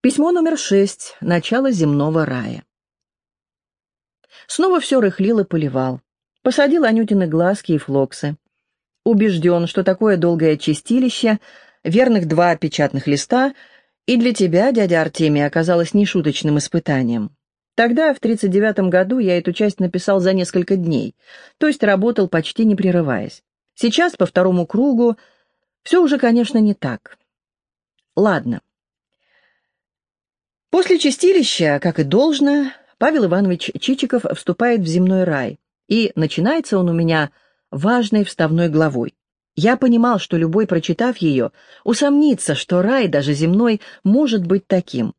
Письмо номер шесть. Начало земного рая. Снова все рыхлил и поливал. Посадил Анютины глазки и флоксы. Убежден, что такое долгое чистилище, верных два печатных листа, и для тебя, дядя Артемий, оказалось нешуточным испытанием. Тогда, в 39 году, я эту часть написал за несколько дней, то есть работал почти не прерываясь. Сейчас, по второму кругу, все уже, конечно, не так. Ладно. После чистилища, как и должно, Павел Иванович Чичиков вступает в земной рай, и начинается он у меня важной вставной главой. Я понимал, что любой, прочитав ее, усомнится, что рай, даже земной, может быть таким,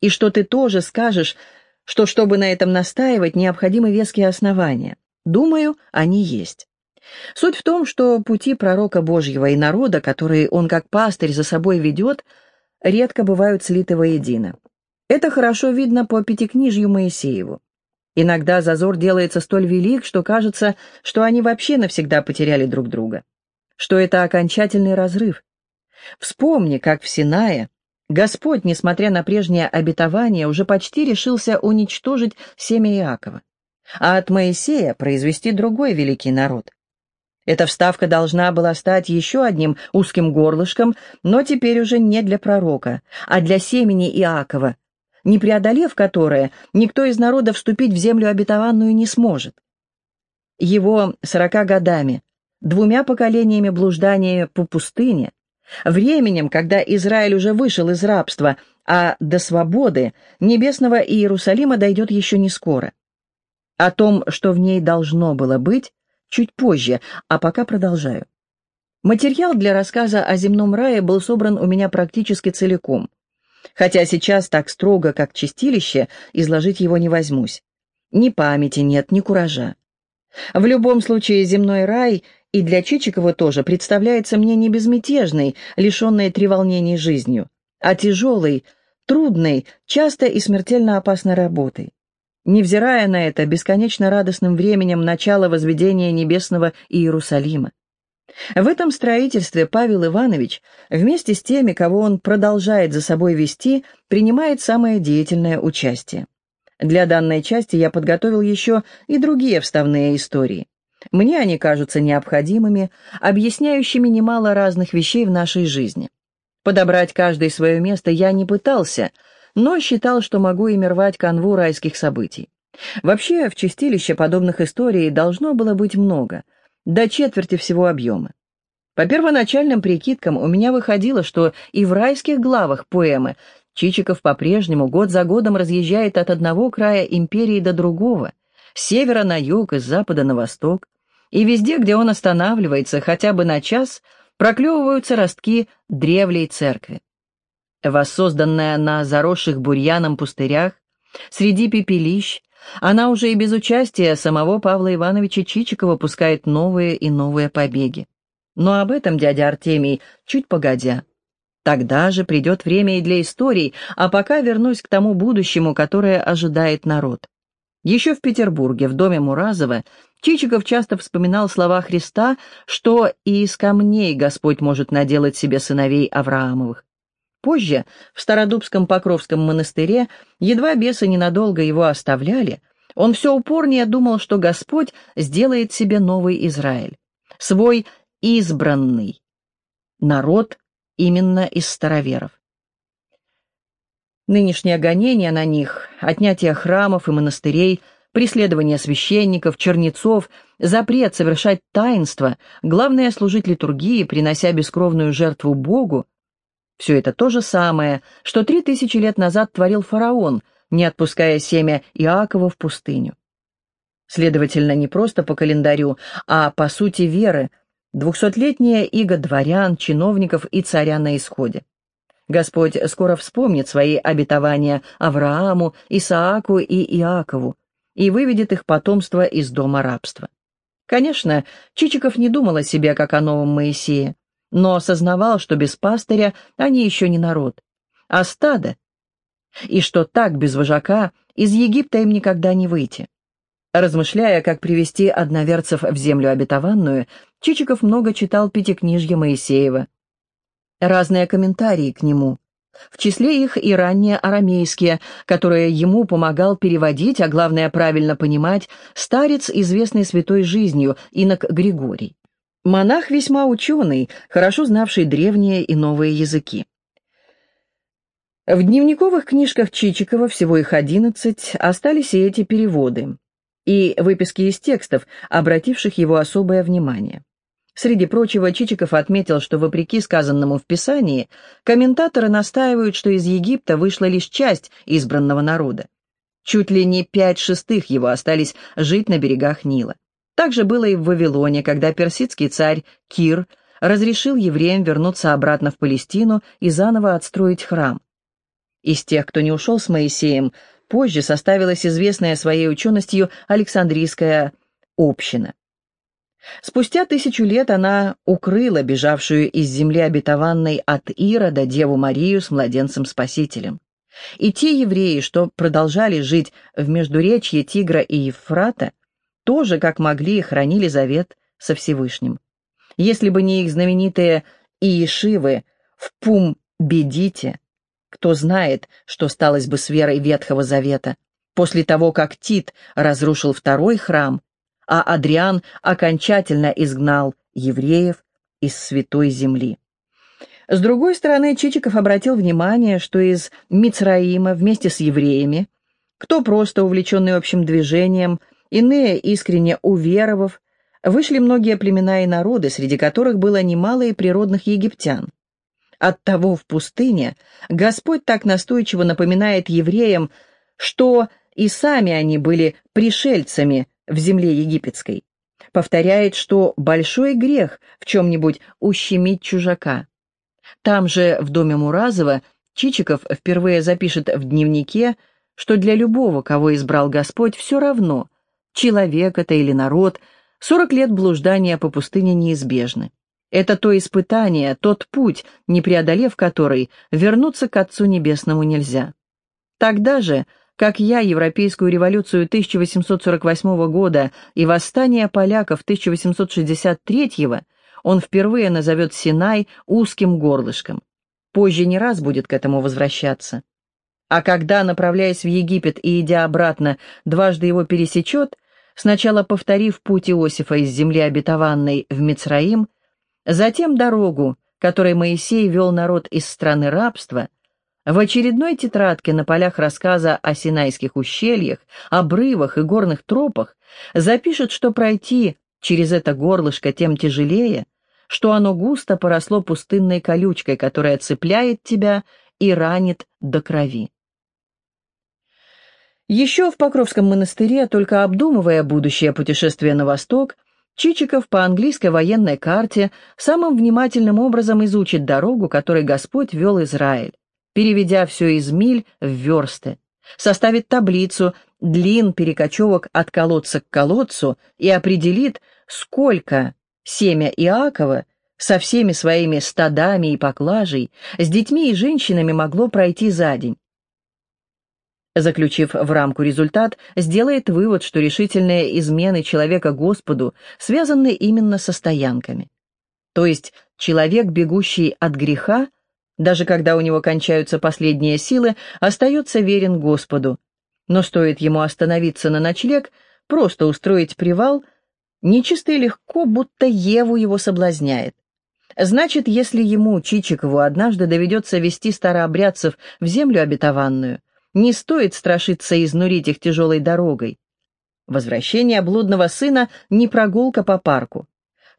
и что ты тоже скажешь, что, чтобы на этом настаивать, необходимы веские основания. Думаю, они есть. Суть в том, что пути пророка Божьего и народа, которые он как пастырь за собой ведет, редко бывают слиты воедино. Это хорошо видно по пятикнижью Моисееву. Иногда зазор делается столь велик, что кажется, что они вообще навсегда потеряли друг друга. Что это окончательный разрыв. Вспомни, как в Синае Господь, несмотря на прежнее обетование, уже почти решился уничтожить семя Иакова, а от Моисея произвести другой великий народ. Эта вставка должна была стать еще одним узким горлышком, но теперь уже не для пророка, а для семени Иакова, не преодолев которое, никто из народа вступить в землю обетованную не сможет. Его сорока годами, двумя поколениями блуждания по пустыне, временем, когда Израиль уже вышел из рабства, а до свободы небесного Иерусалима дойдет еще не скоро. О том, что в ней должно было быть, чуть позже, а пока продолжаю. Материал для рассказа о земном рае был собран у меня практически целиком – хотя сейчас так строго, как чистилище, изложить его не возьмусь. Ни памяти нет, ни куража. В любом случае, земной рай и для Чичикова тоже представляется мне не безмятежной, лишенной треволнений жизнью, а тяжелой, трудной, часто и смертельно опасной работой. Невзирая на это бесконечно радостным временем начала возведения небесного Иерусалима. В этом строительстве Павел Иванович, вместе с теми, кого он продолжает за собой вести, принимает самое деятельное участие. Для данной части я подготовил еще и другие вставные истории. Мне они кажутся необходимыми, объясняющими немало разных вещей в нашей жизни. Подобрать каждое свое место я не пытался, но считал, что могу ими рвать канву райских событий. Вообще, в чистилище подобных историй должно было быть много — до четверти всего объема. По первоначальным прикидкам у меня выходило, что и в райских главах поэмы Чичиков по-прежнему год за годом разъезжает от одного края империи до другого, с севера на юг, из запада на восток, и везде, где он останавливается хотя бы на час, проклевываются ростки древлей церкви. Воссозданная на заросших бурьяном пустырях, среди пепелищ, она уже и без участия самого Павла Ивановича Чичикова пускает новые и новые побеги. Но об этом дядя Артемий чуть погодя. Тогда же придет время и для историй, а пока вернусь к тому будущему, которое ожидает народ. Еще в Петербурге, в доме Муразова, Чичиков часто вспоминал слова Христа, что и из камней Господь может наделать себе сыновей Авраамовых. Позже, в Стародубском Покровском монастыре, едва бесы ненадолго его оставляли, он все упорнее думал, что Господь сделает себе новый Израиль, свой избранный народ именно из староверов. Нынешнее гонение на них, отнятие храмов и монастырей, преследование священников, чернецов, запрет совершать таинство, главное служить литургии, принося бескровную жертву Богу, все это то же самое, что три тысячи лет назад творил фараон, не отпуская семя Иакова в пустыню. Следовательно, не просто по календарю, а по сути веры, двухсотлетняя иго дворян, чиновников и царя на исходе. Господь скоро вспомнит свои обетования Аврааму, Исааку и Иакову и выведет их потомство из дома рабства. Конечно, Чичиков не думал о себе, как о новом Моисее но осознавал, что без пастыря они еще не народ, а стадо, и что так, без вожака, из Египта им никогда не выйти. Размышляя, как привести одноверцев в землю обетованную, Чичиков много читал пятикнижье Моисеева. Разные комментарии к нему, В числе их и ранние арамейские, которые ему помогал переводить, а главное правильно понимать, старец, известный святой жизнью, инок Григорий. Монах весьма ученый, хорошо знавший древние и новые языки. В дневниковых книжках Чичикова, всего их одиннадцать, остались и эти переводы, и выписки из текстов, обративших его особое внимание. Среди прочего, Чичиков отметил, что, вопреки сказанному в Писании, комментаторы настаивают, что из Египта вышла лишь часть избранного народа. Чуть ли не пять шестых его остались жить на берегах Нила. Так же было и в Вавилоне, когда персидский царь Кир разрешил евреям вернуться обратно в Палестину и заново отстроить храм. Из тех, кто не ушел с Моисеем, позже составилась известная своей ученостью Александрийская община. Спустя тысячу лет она укрыла бежавшую из земли обетованной от Ирода Деву Марию с младенцем-спасителем. И те евреи, что продолжали жить в междуречье Тигра и Евфрата, тоже, как могли, хранили завет со Всевышним. Если бы не их знаменитые Иешивы в Пум-Бедите, кто знает, что сталось бы с верой Ветхого Завета, после того, как Тит разрушил второй храм, а Адриан окончательно изгнал евреев из Святой Земли. С другой стороны, Чичиков обратил внимание, что из Мицраима вместе с евреями, кто просто увлеченный общим движением, иные искренне уверовав, вышли многие племена и народы, среди которых было немало и природных египтян. Оттого в пустыне Господь так настойчиво напоминает евреям, что и сами они были пришельцами в земле египетской. Повторяет, что большой грех в чем-нибудь ущемить чужака. Там же, в доме Муразова, Чичиков впервые запишет в дневнике, что для любого, кого избрал Господь, все равно, человек это или народ, сорок лет блуждания по пустыне неизбежны. Это то испытание, тот путь, не преодолев который, вернуться к Отцу Небесному нельзя. Тогда же как я Европейскую революцию 1848 года и восстание поляков 1863 он впервые назовет Синай узким горлышком. Позже не раз будет к этому возвращаться. А когда, направляясь в Египет и идя обратно, дважды его пересечет, сначала повторив путь Иосифа из земли обетованной в Мицраим, затем дорогу, которой Моисей вел народ из страны рабства – в очередной тетрадке на полях рассказа о Синайских ущельях, обрывах и горных тропах запишет, что пройти через это горлышко тем тяжелее, что оно густо поросло пустынной колючкой, которая цепляет тебя и ранит до крови. Еще в Покровском монастыре, только обдумывая будущее путешествие на восток, Чичиков по английской военной карте самым внимательным образом изучит дорогу, которой Господь вел Израиль переведя все из миль в версты, составит таблицу длин перекочевок от колодца к колодцу и определит, сколько семя Иакова со всеми своими стадами и поклажей, с детьми и женщинами могло пройти за день. Заключив в рамку результат, сделает вывод, что решительные измены человека Господу связаны именно со стоянками. То есть человек, бегущий от греха, даже когда у него кончаются последние силы, остается верен Господу. Но стоит ему остановиться на ночлег, просто устроить привал, нечисто и легко, будто Еву его соблазняет. Значит, если ему, Чичикову, однажды доведется вести старообрядцев в землю обетованную, не стоит страшиться изнурить их тяжелой дорогой. Возвращение блудного сына — не прогулка по парку.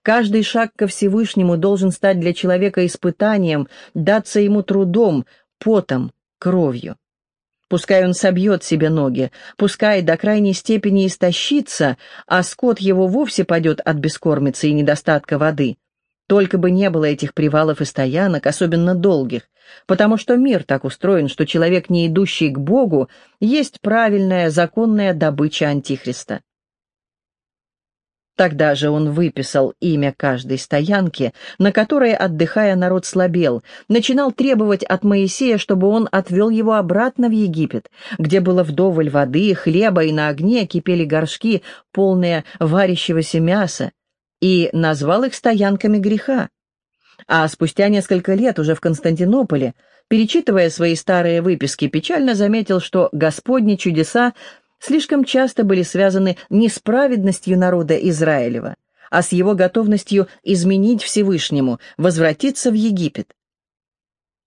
Каждый шаг ко Всевышнему должен стать для человека испытанием, даться ему трудом, потом, кровью. Пускай он собьет себе ноги, пускай до крайней степени истощится, а скот его вовсе падет от бескормицы и недостатка воды. Только бы не было этих привалов и стоянок, особенно долгих, потому что мир так устроен, что человек, не идущий к Богу, есть правильная законная добыча Антихриста. Тогда же он выписал имя каждой стоянки, на которой, отдыхая, народ слабел, начинал требовать от Моисея, чтобы он отвел его обратно в Египет, где было вдоволь воды, хлеба и на огне кипели горшки, полные варящегося мяса, и назвал их стоянками греха. А спустя несколько лет уже в Константинополе перечитывая свои старые выписки, печально заметил, что Господни чудеса слишком часто были связаны не с праведностью народа Израилева, а с его готовностью изменить Всевышнему, возвратиться в Египет.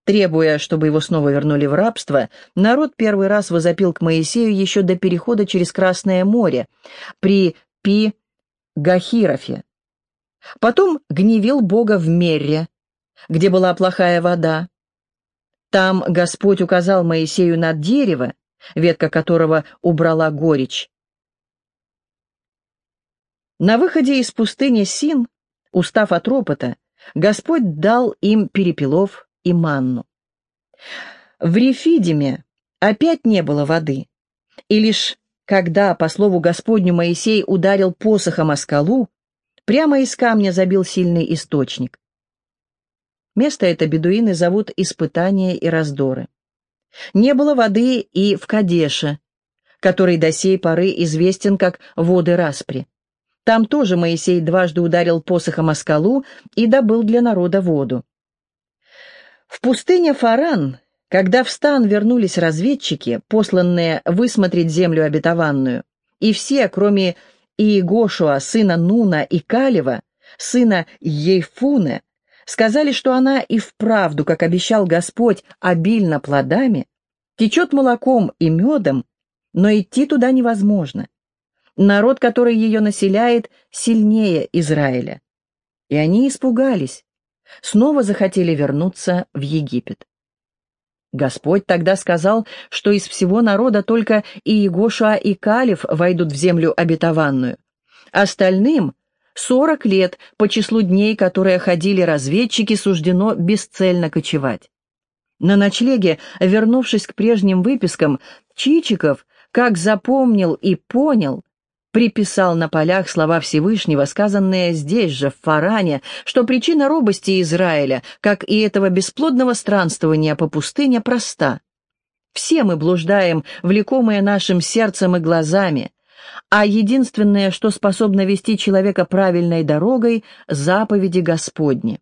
Требуя, чтобы его снова вернули в рабство, народ первый раз возопил к Моисею еще до перехода через Красное море при Пи-Гахирофе. Потом гневил Бога в Мерре, где была плохая вода. Там Господь указал Моисею на дерево, ветка которого убрала горечь. На выходе из пустыни Син, устав от ропота, Господь дал им перепелов и манну. В Рефидиме опять не было воды, и лишь когда, по слову Господню, Моисей ударил посохом о скалу, прямо из камня забил сильный источник. Место это бедуины зовут Испытания и Раздоры. Не было воды и в Кадеше, который до сей поры известен как воды Распри. Там тоже Моисей дважды ударил посохом о скалу и добыл для народа воду. В пустыне Фаран, когда в стан вернулись разведчики, посланные высмотреть землю обетованную, и все, кроме Иегошуа, сына Нуна и Калева, сына Ейфуны, сказали, что она и вправду, как обещал Господь, обильно плодами, течет молоком и медом, но идти туда невозможно. Народ, который ее населяет, сильнее Израиля. И они испугались, снова захотели вернуться в Египет. Господь тогда сказал, что из всего народа только Иегошуа и Калиф войдут в землю обетованную. Остальным Сорок лет по числу дней, которые ходили разведчики, суждено бесцельно кочевать. На ночлеге, вернувшись к прежним выпискам, Чичиков, как запомнил и понял, приписал на полях слова Всевышнего, сказанные здесь же, в Фаране, что причина робости Израиля, как и этого бесплодного странствования по пустыне, проста. Все мы блуждаем, влекомые нашим сердцем и глазами, а единственное, что способно вести человека правильной дорогой — заповеди Господни.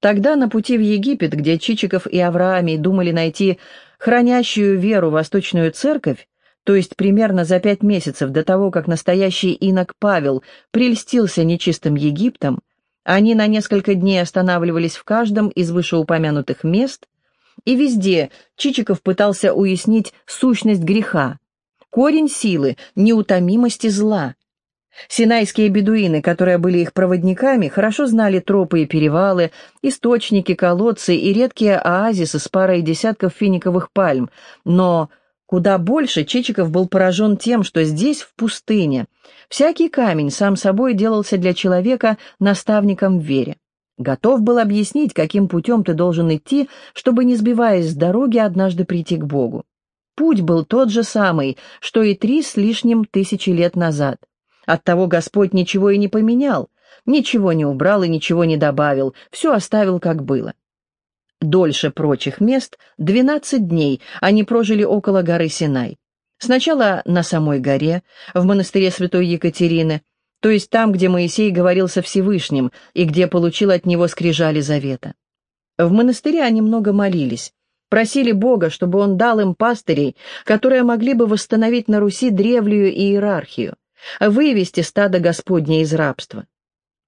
Тогда на пути в Египет, где Чичиков и Авраамий думали найти хранящую веру Восточную Церковь, то есть примерно за пять месяцев до того, как настоящий инок Павел прельстился нечистым Египтом, они на несколько дней останавливались в каждом из вышеупомянутых мест, и везде Чичиков пытался уяснить сущность греха, корень силы, неутомимости зла. Синайские бедуины, которые были их проводниками, хорошо знали тропы и перевалы, источники, колодцы и редкие оазисы с парой десятков финиковых пальм, но куда больше Чичиков был поражен тем, что здесь, в пустыне, всякий камень сам собой делался для человека наставником в вере. Готов был объяснить, каким путем ты должен идти, чтобы, не сбиваясь с дороги, однажды прийти к Богу. Путь был тот же самый, что и три с лишним тысячи лет назад. Оттого Господь ничего и не поменял, ничего не убрал и ничего не добавил, все оставил как было. Дольше прочих мест, двенадцать дней, они прожили около горы Синай. Сначала на самой горе, в монастыре святой Екатерины, то есть там, где Моисей говорил со Всевышним и где получил от него скрижали завета. В монастыре они много молились, Просили Бога, чтобы он дал им пастырей, которые могли бы восстановить на Руси древнюю иерархию, вывести стадо Господне из рабства.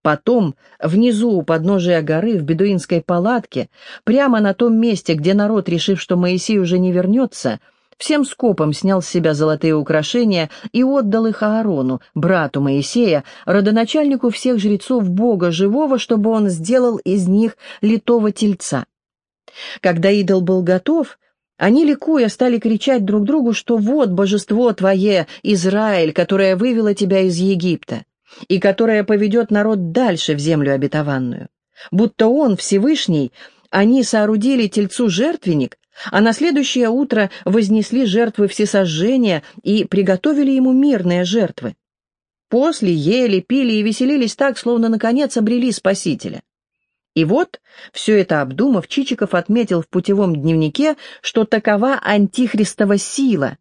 Потом, внизу у подножия горы, в бедуинской палатке, прямо на том месте, где народ, решив, что Моисей уже не вернется, всем скопом снял с себя золотые украшения и отдал их Аарону, брату Моисея, родоначальнику всех жрецов Бога живого, чтобы он сделал из них литого тельца. Когда идол был готов, они, ликуя, стали кричать друг другу, что вот божество твое, Израиль, которое вывело тебя из Египта, и которое поведет народ дальше в землю обетованную. Будто он, Всевышний, они соорудили тельцу жертвенник, а на следующее утро вознесли жертвы всесожжения и приготовили ему мирные жертвы. После ели, пили и веселились так, словно наконец обрели Спасителя. И вот, все это обдумав, Чичиков отметил в путевом дневнике, что такова антихристова сила,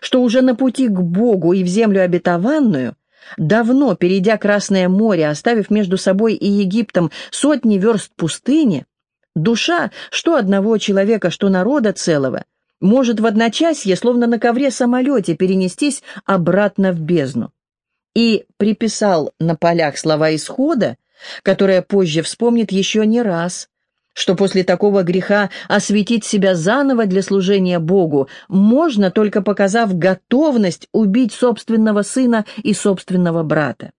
что уже на пути к Богу и в землю обетованную, давно перейдя Красное море, оставив между собой и Египтом сотни верст пустыни, Душа, что одного человека, что народа целого, может в одночасье, словно на ковре-самолете, перенестись обратно в бездну. И приписал на полях слова исхода, которые позже вспомнит еще не раз, что после такого греха осветить себя заново для служения Богу можно, только показав готовность убить собственного сына и собственного брата.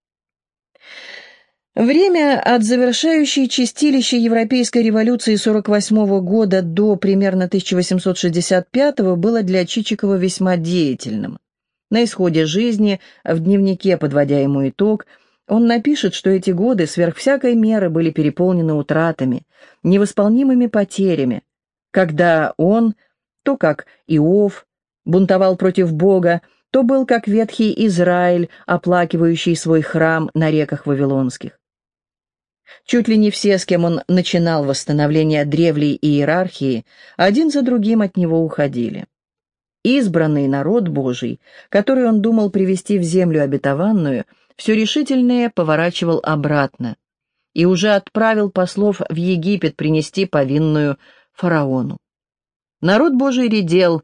Время от завершающей чистилища Европейской революции 48 года до примерно 1865 было для Чичикова весьма деятельным. На исходе жизни, в дневнике, подводя ему итог, он напишет, что эти годы сверх всякой меры были переполнены утратами, невосполнимыми потерями, когда он, то как Иов, бунтовал против Бога, то был как ветхий Израиль, оплакивающий свой храм на реках Вавилонских. Чуть ли не все, с кем он начинал восстановление древней иерархии, один за другим от него уходили. Избранный народ Божий, который он думал привести в землю обетованную, все решительнее поворачивал обратно и уже отправил послов в Египет принести повинную фараону. Народ Божий редел,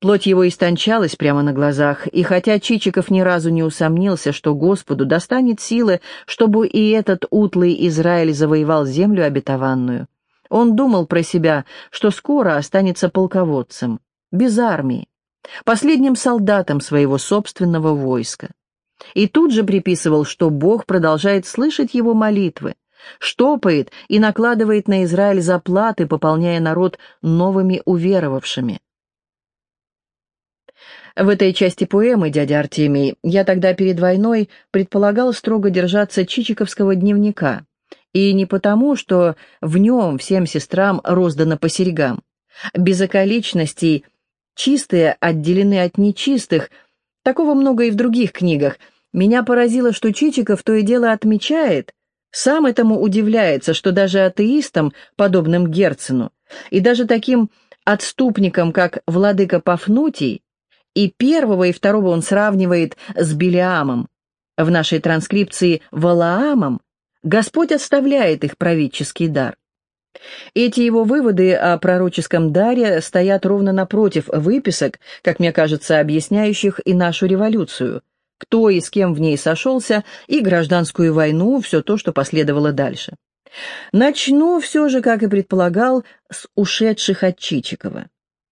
Плоть его истончалась прямо на глазах, и хотя Чичиков ни разу не усомнился, что Господу достанет силы, чтобы и этот утлый Израиль завоевал землю обетованную, он думал про себя, что скоро останется полководцем, без армии, последним солдатом своего собственного войска. И тут же приписывал, что Бог продолжает слышать его молитвы, штопает и накладывает на Израиль заплаты, пополняя народ новыми уверовавшими. В этой части поэмы, дядя Артемий, я тогда перед войной предполагал строго держаться чичиковского дневника. И не потому, что в нем всем сестрам роздано по серьгам. Без околичностей чистые отделены от нечистых. Такого много и в других книгах. Меня поразило, что Чичиков то и дело отмечает, сам этому удивляется, что даже атеистам, подобным Герцену, и даже таким отступникам, как владыка Пафнутий, и первого, и второго он сравнивает с Белиамом. В нашей транскрипции «Валаамом» Господь оставляет их правительский дар. Эти его выводы о пророческом даре стоят ровно напротив выписок, как мне кажется, объясняющих и нашу революцию, кто и с кем в ней сошелся, и гражданскую войну, все то, что последовало дальше. Начну все же, как и предполагал, с ушедших от Чичикова,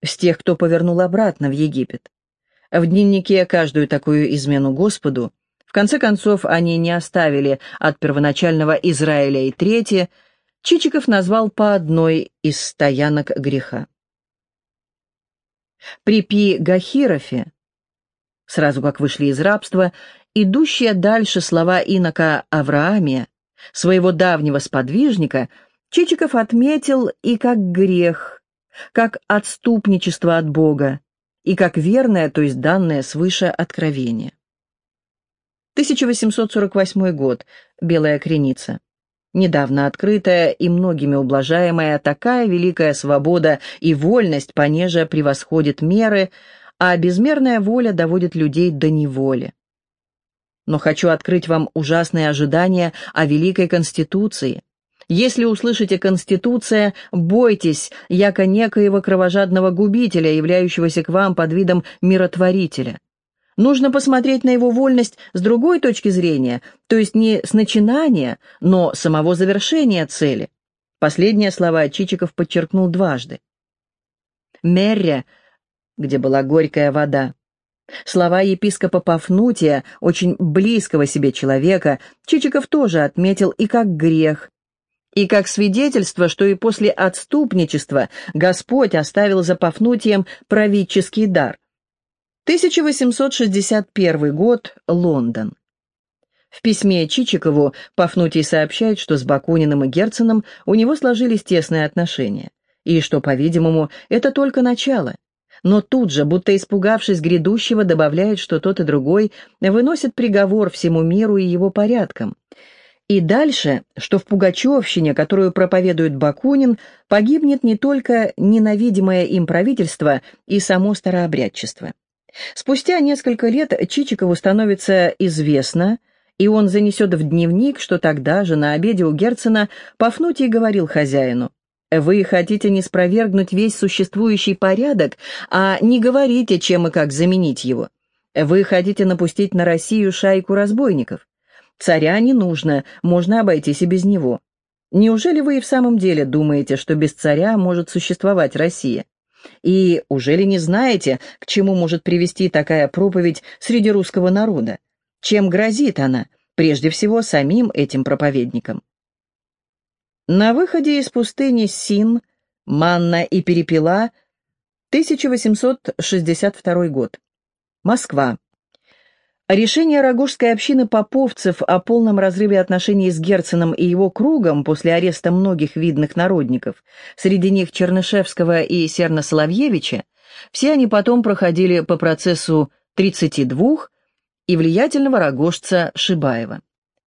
с тех, кто повернул обратно в Египет. В дневнике каждую такую измену Господу, в конце концов, они не оставили от первоначального Израиля и третье, Чичиков назвал по одной из стоянок греха. При Пи Гахирофе, сразу как вышли из рабства, идущие дальше слова инока Авраамия, своего давнего сподвижника, Чичиков отметил и как грех, как отступничество от Бога, и как верное, то есть данное свыше откровение. 1848 год. Белая креница. Недавно открытая и многими ублажаемая такая великая свобода и вольность понеже превосходит меры, а безмерная воля доводит людей до неволи. Но хочу открыть вам ужасные ожидания о Великой Конституции, если услышите «Конституция», бойтесь, яко некоего кровожадного губителя, являющегося к вам под видом миротворителя. Нужно посмотреть на его вольность с другой точки зрения, то есть не с начинания, но самого завершения цели. Последние слова Чичиков подчеркнул дважды. «Мерре», где была горькая вода. Слова епископа Пафнутия, очень близкого себе человека, Чичиков тоже отметил и как грех, и как свидетельство, что и после отступничества Господь оставил за Пафнутием правительский дар. 1861 год, Лондон. В письме Чичикову Пафнутий сообщает, что с Бакуниным и Герценом у него сложились тесные отношения, и что, по-видимому, это только начало. Но тут же, будто испугавшись грядущего, добавляет, что тот и другой выносят приговор всему миру и его порядкам – и дальше, что в Пугачевщине, которую проповедует Бакунин, погибнет не только ненавидимое им правительство и само старообрядчество. Спустя несколько лет Чичикову становится известно, и он занесет в дневник, что тогда же на обеде у Герцена Пафнутий говорил хозяину, Вы хотите не спровергнуть весь существующий порядок, а не говорите, чем и как заменить его. Вы хотите напустить на Россию шайку разбойников. Царя не нужно, можно обойтись и без него. Неужели вы и в самом деле думаете, что без царя может существовать Россия? И уже ли не знаете, к чему может привести такая проповедь среди русского народа? Чем грозит она, прежде всего, самим этим проповедникам? На выходе из пустыни Син, Манна и Перепела, 1862 год. Москва. Решение Рогожской общины поповцев о полном разрыве отношений с Герценом и его кругом после ареста многих видных народников, среди них Чернышевского и Серна Соловьевича, все они потом проходили по процессу 32 и влиятельного рогожца Шибаева.